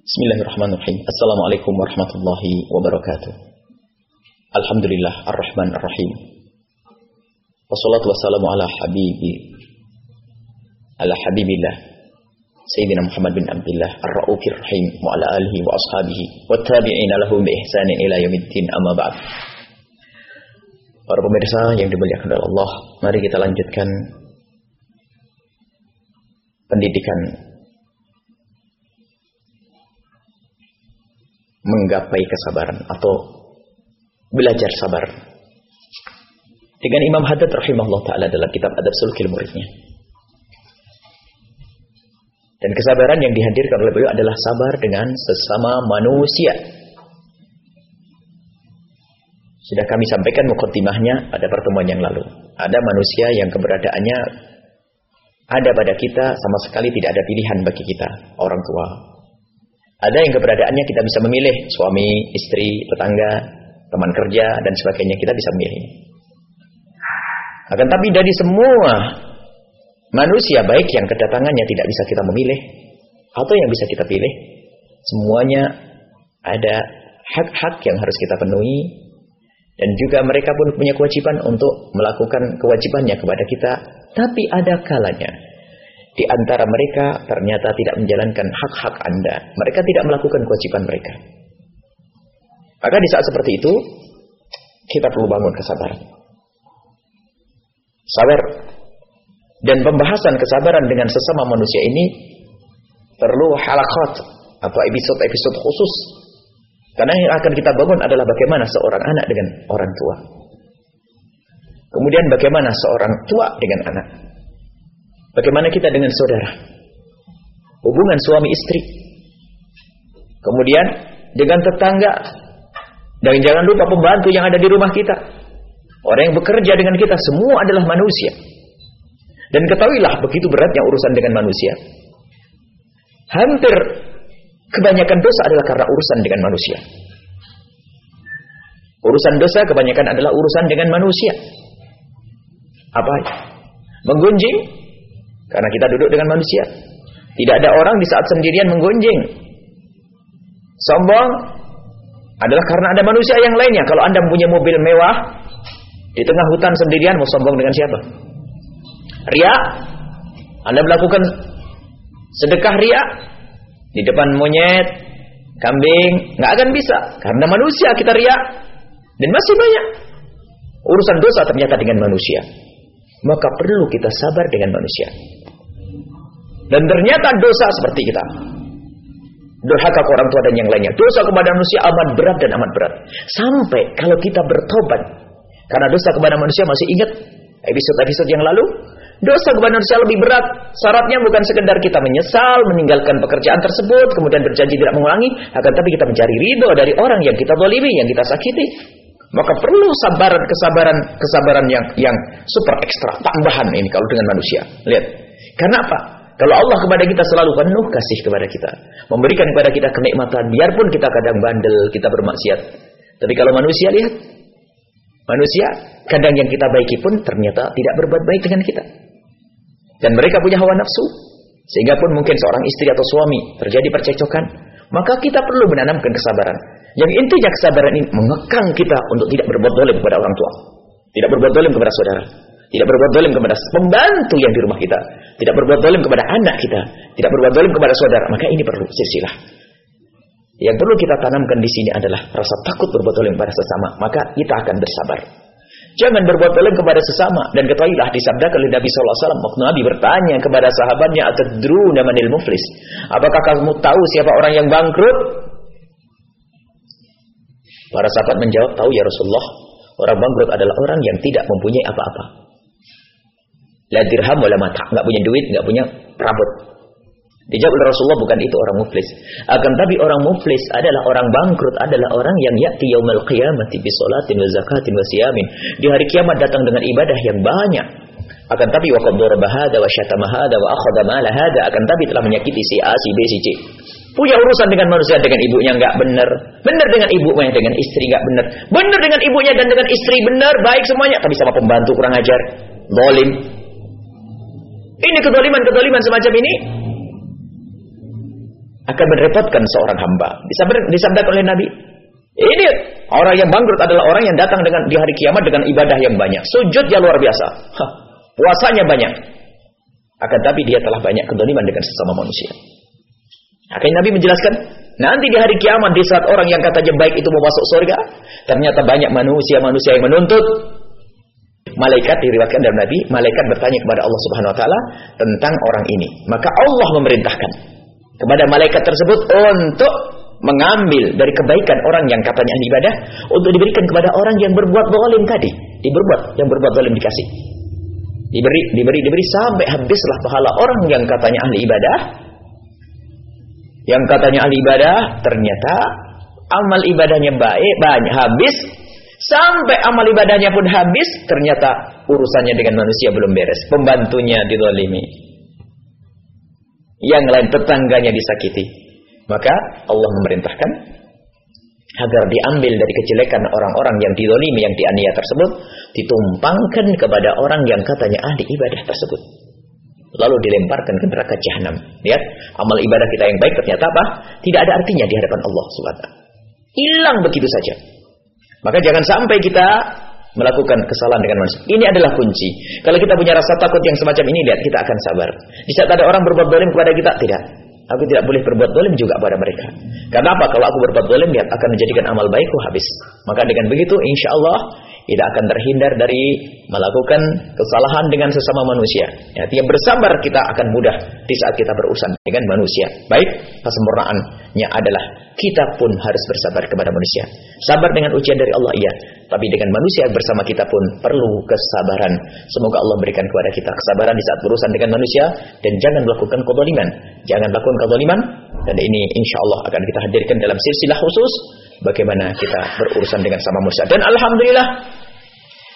Bismillahirrahmanirrahim. Assalamualaikum warahmatullahi wabarakatuh. Alhamdulillah ar-Rahman ar-Rahim. Wassalatu wassalamu ala habibi ala habibillah Sayyidina Muhammad bin Abdullah ar-Ra'ufir Rahim wa ala alihi wa ashabihi wa tabi'ina lahum bi ihsanin ila yaumiddin amma ba'd. Para pemirsa yang dimuliakan oleh Allah, mari kita lanjutkan pendidikan menggapai kesabaran atau belajar sabar. Dengan Imam Haddad rahimahullah taala dalam kitab Adab Sulukil Muridnya. Dan kesabaran yang dihadirkan oleh beliau adalah sabar dengan sesama manusia. Sudah kami sampaikan mukadimahnya pada pertemuan yang lalu. Ada manusia yang keberadaannya ada pada kita sama sekali tidak ada pilihan bagi kita, orang tua. Ada yang keberadaannya kita bisa memilih, suami, istri, tetangga, teman kerja, dan sebagainya kita bisa memilih. Akan tapi dari semua manusia baik yang kedatangannya tidak bisa kita memilih, atau yang bisa kita pilih, semuanya ada hak-hak yang harus kita penuhi, dan juga mereka pun punya kewajiban untuk melakukan kewajibannya kepada kita. Tapi ada kalanya di antara mereka ternyata tidak menjalankan hak-hak Anda. Mereka tidak melakukan kewajiban mereka. Maka di saat seperti itu kita perlu bangun kesabaran. Sabar dan pembahasan kesabaran dengan sesama manusia ini perlu halakat atau episode-episode khusus karena yang akan kita bangun adalah bagaimana seorang anak dengan orang tua. Kemudian bagaimana seorang tua dengan anak. Bagaimana kita dengan saudara. Hubungan suami istri. Kemudian dengan tetangga. Dan jangan lupa pembantu yang ada di rumah kita. Orang yang bekerja dengan kita semua adalah manusia. Dan ketahuilah begitu beratnya urusan dengan manusia. Hampir Kebanyakan dosa adalah karena urusan dengan manusia. Urusan dosa kebanyakan adalah urusan dengan manusia. Apa? Menggunjing karena kita duduk dengan manusia. Tidak ada orang di saat sendirian menggunjing. Sombong adalah karena ada manusia yang lainnya. Kalau Anda punya mobil mewah di tengah hutan sendirian mau sombong dengan siapa? Ria? Anda melakukan sedekah ria di depan monyet, kambing, nggak akan bisa karena manusia kita riak dan masih banyak urusan dosa ternyata dengan manusia. Maka perlu kita sabar dengan manusia. Dan ternyata dosa seperti kita. Durhaka ke orang tua dan yang lainnya. Dosa kepada manusia amat berat dan amat berat. Sampai kalau kita bertobat. Karena dosa kepada manusia masih ingat episode-episode yang lalu. Dosa kepada manusia lebih berat. Syaratnya bukan sekedar kita menyesal, meninggalkan pekerjaan tersebut, kemudian berjanji tidak mengulangi, akan tapi kita mencari ridho dari orang yang kita dolimi, yang kita sakiti. Maka perlu sabaran, kesabaran, kesabaran yang yang super ekstra, tambahan ini kalau dengan manusia. Lihat. Karena apa? Kalau Allah kepada kita selalu penuh kasih kepada kita, memberikan kepada kita kenikmatan, biarpun kita kadang bandel, kita bermaksiat. Tapi kalau manusia lihat, manusia kadang yang kita baiki pun ternyata tidak berbuat baik dengan kita. Dan mereka punya hawa nafsu. Sehingga pun mungkin seorang istri atau suami terjadi percekcokan. Maka kita perlu menanamkan kesabaran. Yang intinya kesabaran ini mengekang kita untuk tidak berbuat dolim kepada orang tua. Tidak berbuat dolim kepada saudara. Tidak berbuat dolim kepada pembantu yang di rumah kita. Tidak berbuat dolim kepada anak kita. Tidak berbuat dolim kepada saudara. Maka ini perlu silsilah. Yang perlu kita tanamkan di sini adalah rasa takut berbuat dolim kepada sesama. Maka kita akan bersabar. Jangan berbuat zalim kepada sesama dan ketahuilah disabdakan oleh Nabi sallallahu alaihi wasallam waktu Nabi bertanya kepada sahabatnya atadruna manil muflis? Apakah kamu tahu siapa orang yang bangkrut? Para sahabat menjawab, "Tahu ya Rasulullah. Orang bangkrut adalah orang yang tidak mempunyai apa-apa. La dirham wala mata, enggak punya duit, enggak punya perabot. Dijawab oleh Rasulullah bukan itu orang muflis. Akan tapi orang muflis adalah orang bangkrut adalah orang yang ya'ti yaumal qiyamati bi salatin wa zakatin wa siyamin. Di hari kiamat datang dengan ibadah yang banyak. Akan tapi wa qad hada wa syatama hada wa akhadha mala hada akan tapi telah menyakiti si A, si B, si C. Punya urusan dengan manusia dengan ibunya enggak benar. Benar dengan ibunya dengan istri enggak benar. Benar dengan ibunya dan dengan istri benar, baik semuanya, tapi sama pembantu kurang ajar, zalim. Ini kedoliman-kedoliman semacam ini akan merepotkan seorang hamba. Disabdakan oleh Nabi, ini orang yang bangkrut adalah orang yang datang dengan di hari kiamat dengan ibadah yang banyak. Sujudnya luar biasa. Hah, puasanya banyak. Akan tapi dia telah banyak kedoliman dengan sesama manusia. Akhirnya Nabi menjelaskan, nanti di hari kiamat di saat orang yang katanya baik itu mau masuk surga, ternyata banyak manusia-manusia yang menuntut. Malaikat diriwayatkan dari Nabi, malaikat bertanya kepada Allah Subhanahu wa taala tentang orang ini. Maka Allah memerintahkan kepada malaikat tersebut untuk mengambil dari kebaikan orang yang katanya ahli ibadah untuk diberikan kepada orang yang berbuat zalim tadi. Diberbuat, yang berbuat zalim dikasih. Diberi, diberi, diberi sampai habislah pahala orang yang katanya ahli ibadah. Yang katanya ahli ibadah ternyata amal ibadahnya baik, banyak habis sampai amal ibadahnya pun habis, ternyata urusannya dengan manusia belum beres. Pembantunya didolimi. Yang lain tetangganya disakiti. Maka Allah memerintahkan agar diambil dari kejelekan orang-orang yang didolimi, yang dianiaya tersebut, ditumpangkan kepada orang yang katanya ahli ibadah tersebut. Lalu dilemparkan ke neraka jahanam. Lihat, amal ibadah kita yang baik ternyata apa? Tidak ada artinya di hadapan Allah Subhanahu Hilang begitu saja. Maka jangan sampai kita melakukan kesalahan dengan manusia. Ini adalah kunci. Kalau kita punya rasa takut yang semacam ini, lihat kita akan sabar. Di saat ada orang berbuat dolim kepada kita, tidak. Aku tidak boleh berbuat dolim juga pada mereka. Karena apa? Kalau aku berbuat dolim, lihat akan menjadikan amal baikku habis. Maka dengan begitu, insya Allah tidak akan terhindar dari melakukan kesalahan dengan sesama manusia. Ya, yang bersabar kita akan mudah di saat kita berurusan dengan manusia. Baik, kesempurnaannya adalah kita pun harus bersabar kepada manusia. Sabar dengan ujian dari Allah iya, tapi dengan manusia bersama kita pun perlu kesabaran. Semoga Allah berikan kepada kita kesabaran di saat berurusan dengan manusia dan jangan melakukan kezaliman. Jangan lakukan kezaliman dan ini insya Allah akan kita hadirkan dalam silsilah khusus bagaimana kita berurusan dengan sama manusia. Dan alhamdulillah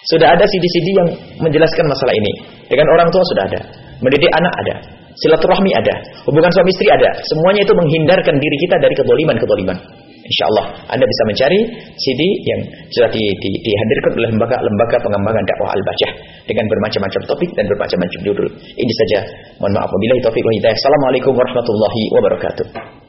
sudah ada CD-CD yang menjelaskan masalah ini. Dengan orang tua sudah ada. Mendidik anak ada. Silaturahmi ada. Hubungan suami istri ada. Semuanya itu menghindarkan diri kita dari kedoliman-kedoliman. Insya Allah Anda bisa mencari CD yang sudah di, di, dihadirkan oleh lembaga-lembaga pengembangan dakwah al-bajah dengan bermacam-macam topik dan bermacam-macam judul. Ini saja. Mohon maaf taufiq wa hidayah. Assalamualaikum warahmatullahi wabarakatuh.